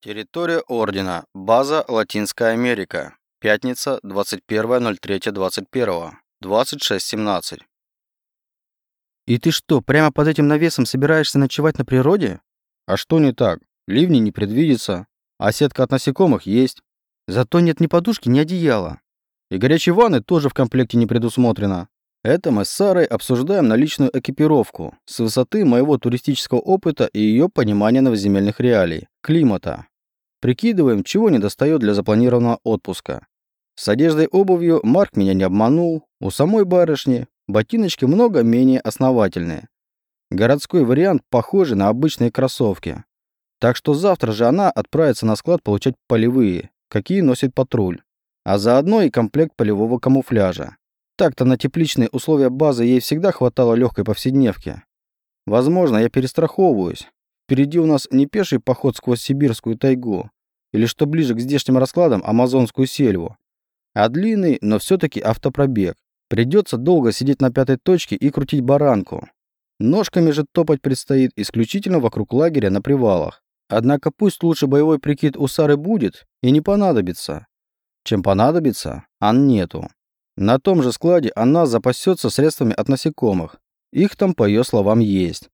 Территория Ордена. База Латинская Америка. Пятница, 21.03.21. 26.17. И ты что, прямо под этим навесом собираешься ночевать на природе? А что не так? Ливни не предвидится, а сетка от насекомых есть. Зато нет ни подушки, ни одеяла. И горячей ванны тоже в комплекте не предусмотрено. Это мы с Сарой обсуждаем наличную экипировку с высоты моего туристического опыта и ее понимания новоземельных реалий, климата. Прикидываем, чего недостает для запланированного отпуска. С одеждой обувью Марк меня не обманул. У самой барышни ботиночки много менее основательные. Городской вариант похожий на обычные кроссовки. Так что завтра же она отправится на склад получать полевые, какие носит патруль. А заодно и комплект полевого камуфляжа. Так-то на тепличные условия базы ей всегда хватало легкой повседневки. Возможно, я перестраховываюсь. Впереди у нас не пеший поход сквозь сибирскую тайгу, или что ближе к здешним раскладам, амазонскую сельву, а длинный, но все-таки автопробег. Придется долго сидеть на пятой точке и крутить баранку. Ножками же топать предстоит исключительно вокруг лагеря на привалах. Однако пусть лучше боевой прикид у Сары будет и не понадобится. Чем понадобится, ан нету. На том же складе она запасется средствами от насекомых. Их там, по ее словам, есть.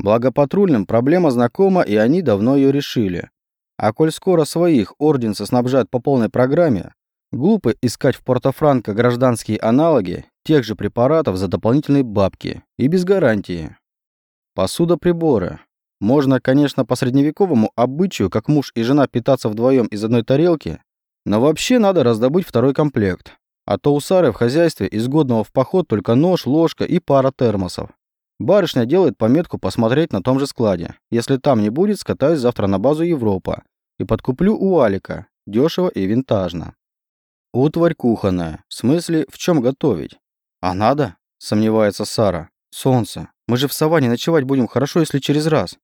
Благо патрульным проблема знакома, и они давно ее решили. А коль скоро своих орденцы снабжают по полной программе, глупо искать в Порто-Франко гражданские аналоги тех же препаратов за дополнительные бабки и без гарантии. Посуда-приборы. Можно, конечно, по средневековому обычаю, как муж и жена питаться вдвоем из одной тарелки, но вообще надо раздобыть второй комплект. А то у Сары в хозяйстве из годного в поход только нож, ложка и пара термосов. Барышня делает пометку посмотреть на том же складе. Если там не будет, скатаюсь завтра на базу Европа и подкуплю у Алика. Дешево и винтажно. Утварь кухонная. В смысле, в чем готовить? А надо? Сомневается Сара. Солнце. Мы же в саванне ночевать будем хорошо, если через раз.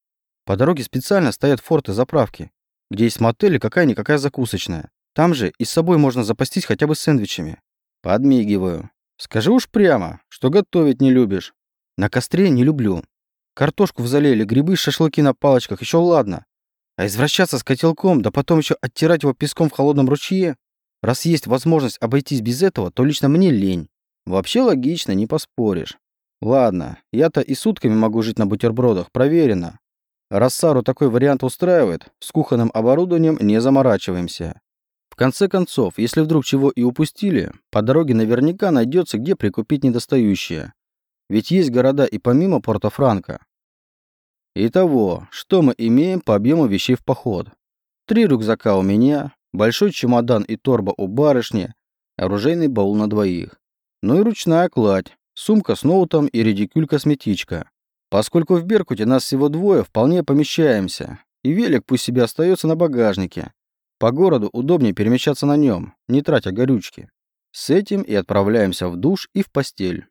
По дороге специально стоят форты заправки, где есть мотель и какая-никакая закусочная. Там же и с собой можно запастись хотя бы сэндвичами. Подмигиваю. Скажи уж прямо, что готовить не любишь. На костре не люблю. Картошку в зале или грибы, шашлыки на палочках, еще ладно. А извращаться с котелком, да потом еще оттирать его песком в холодном ручье, раз есть возможность обойтись без этого, то лично мне лень. Вообще логично, не поспоришь. Ладно, я-то и сутками могу жить на бутербродах, проверено. Раз Сару такой вариант устраивает, с кухонным оборудованием не заморачиваемся. В конце концов, если вдруг чего и упустили, по дороге наверняка найдется, где прикупить недостающее. Ведь есть города и помимо Порто-Франко. Итого, что мы имеем по объему вещей в поход? Три рюкзака у меня, большой чемодан и торба у барышни, оружейный баул на двоих. Ну и ручная кладь, сумка с ноутом и редикюль-косметичка. Поскольку в Беркуте нас всего двое, вполне помещаемся. И велик пусть себе остается на багажнике. По городу удобнее перемещаться на нем, не тратя горючки. С этим и отправляемся в душ и в постель.